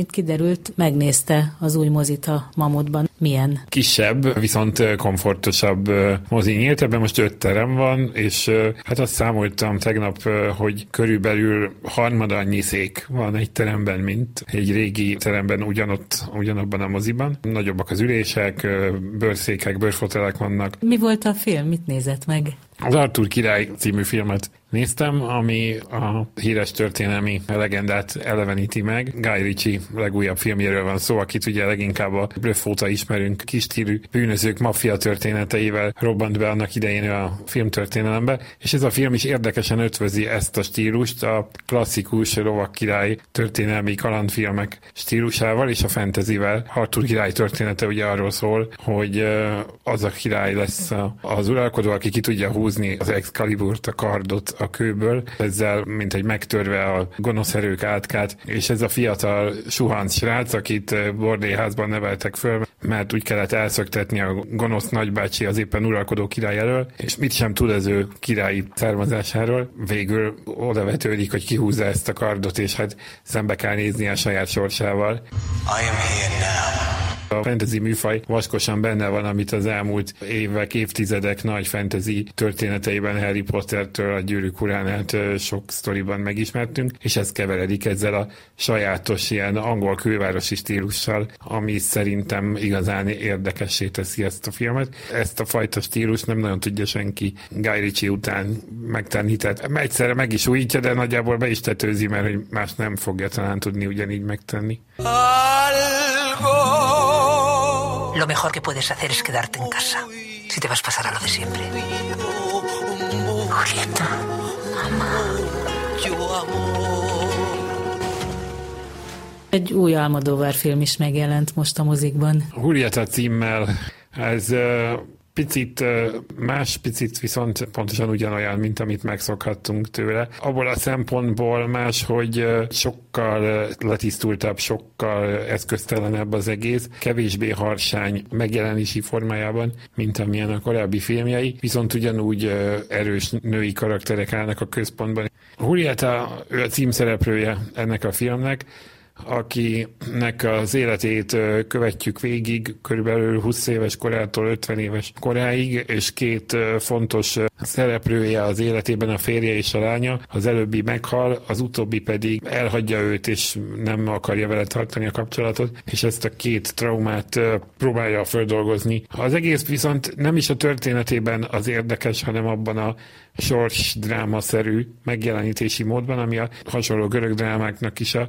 mint kiderült, megnézte az új mozit a Mamutban. Milyen? Kisebb, viszont komfortosabb mozi nyílt, ebben most öt terem van, és hát azt számoltam tegnap, hogy körülbelül harmad annyi szék van egy teremben, mint egy régi teremben ugyanott, ugyanabban a moziban. Nagyobbak az ülések, bőrszékek, bőrfotelek vannak. Mi volt a film? Mit nézett meg? Az Arthur király című filmet néztem, ami a híres történelmi legendát eleveníti meg. Guy Ritchie legújabb filmjéről van szó, akit ugye leginkább a Bluff óta ismerünk, kistílű bűnözők maffia történeteivel robbant be annak idején a filmtörténelembe, és ez a film is érdekesen ötvözi ezt a stílust a klasszikus lovak király történelmi kalandfilmek stílusával és a fantasyvel. Arthur király története ugye arról szól, hogy az a király lesz az uralkodó, aki ki tudja húzni az Excaliburt, a kardot a kőből, ezzel mint egy megtörve a gonosz erők átkát, és ez a fiatal suhanc srác, akit eh, bordélyházban neveltek föl, mert úgy kellett elszöktetni a gonosz nagybácsi az éppen uralkodó király elől, és mit sem tud az ő királyi származásáról. Végül oda vetődik, hogy kihúzza ezt a kardot, és hát szembe kell nézni a saját sorsával. I am here now. A fantasy műfaj vaskosan benne van, amit az elmúlt évek, évtizedek nagy fantasy történeteiben Harry Pottertől a gyűrűk uránát sok sztoriban megismertünk, és ez keveredik ezzel a sajátos ilyen angol külvárosi stílussal, ami szerintem igazán érdekessé teszi ezt a filmet. Ezt a fajta stílus nem nagyon tudja senki Guy Ritchie után megtenni, tehát egyszerre meg is újítja, de nagyjából be is tetőzi, mert hogy más nem fogja talán tudni ugyanígy megtenni. Algo Lo mejor que puedes hacer es quedarte en casa. Si te vas a pasar a lo de siempre. Julieta, mamá. Egy új Almodóvár film is megjelent most a mozikban. Julieta címmel ez picit más, picit viszont pontosan ugyanolyan, mint amit megszokhattunk tőle. Abból a szempontból más, hogy sokkal letisztultabb, sokkal eszköztelenebb az egész, kevésbé harsány megjelenési formájában, mint amilyen a korábbi filmjei, viszont ugyanúgy erős női karakterek állnak a központban. Julieta, ő a címszereplője ennek a filmnek, akinek az életét követjük végig, körülbelül 20 éves korától 50 éves koráig, és két fontos szereplője az életében a férje és a lánya. Az előbbi meghal, az utóbbi pedig elhagyja őt, és nem akarja vele tartani a kapcsolatot, és ezt a két traumát próbálja földolgozni. Az egész viszont nem is a történetében az érdekes, hanem abban a sors drámaszerű megjelenítési módban, ami a hasonló görög drámáknak is a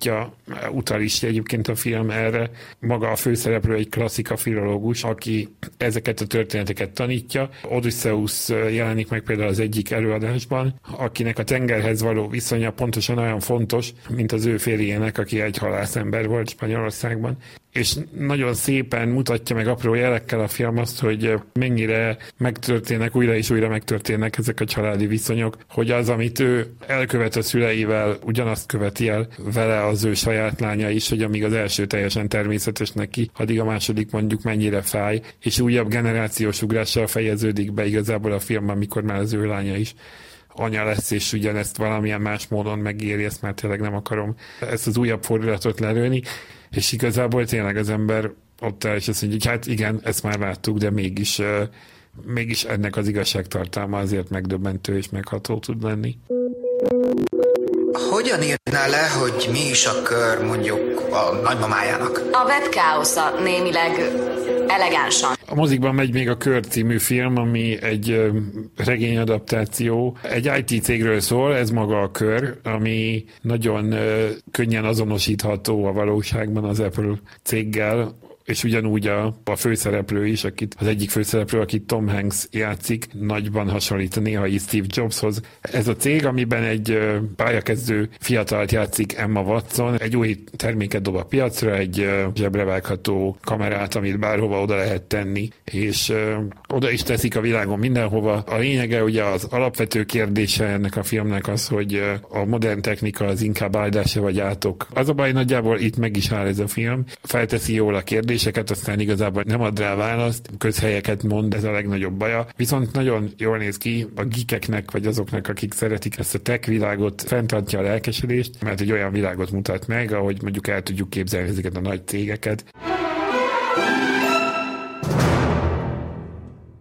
sajátja utal is egyébként a film erre. Maga a főszereplő egy klasszika filológus, aki ezeket a történeteket tanítja. Odysseus jelenik meg például az egyik előadásban, akinek a tengerhez való viszonya pontosan olyan fontos, mint az ő férjének, aki egy halászember volt Spanyolországban és nagyon szépen mutatja meg apró jelekkel a film azt, hogy mennyire megtörténnek, újra és újra megtörténnek ezek a családi viszonyok, hogy az, amit ő elkövet a szüleivel, ugyanazt követi el vele az ő saját lánya is, hogy amíg az első teljesen természetes neki, addig a második mondjuk mennyire fáj, és újabb generációs ugrással fejeződik be igazából a film, amikor már az ő lánya is anya lesz, és ugyanezt valamilyen más módon megéri, ezt már tényleg nem akarom ezt az újabb fordulatot lerőni és igazából tényleg az ember ott áll, és azt mondja, hogy hát igen, ezt már láttuk, de mégis, mégis ennek az igazságtartalma azért megdöbbentő és megható tud lenni. Hogyan írná le, hogy mi is a kör mondjuk a nagymamájának? A webkáosza némileg elegánsan. A mozikban megy még a Kör című film, ami egy regényadaptáció. Egy IT cégről szól, ez maga a Kör, ami nagyon könnyen azonosítható a valóságban az Apple céggel, és ugyanúgy a, a főszereplő is, akit, az egyik főszereplő, akit Tom Hanks játszik, nagyban hasonlít néha Steve Jobshoz. Ez a cég, amiben egy pályakezdő fiatalt játszik Emma Watson, egy új terméket dob a piacra, egy zsebrevágható kamerát, amit bárhova oda lehet tenni, és oda is teszik a világon mindenhova. A lényege ugye az alapvető kérdése ennek a filmnek az, hogy a modern technika az inkább áldása vagy átok. Az a baj nagyjából itt meg is áll ez a film, felteszi jól a kérdést, kérdéseket, aztán igazából nem ad rá választ, közhelyeket mond, ez a legnagyobb baja. Viszont nagyon jól néz ki a gikeknek, vagy azoknak, akik szeretik ezt a tech világot, fenntartja a lelkesedést, mert egy olyan világot mutat meg, ahogy mondjuk el tudjuk képzelni ezeket a nagy cégeket.